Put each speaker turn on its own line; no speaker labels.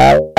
Ow.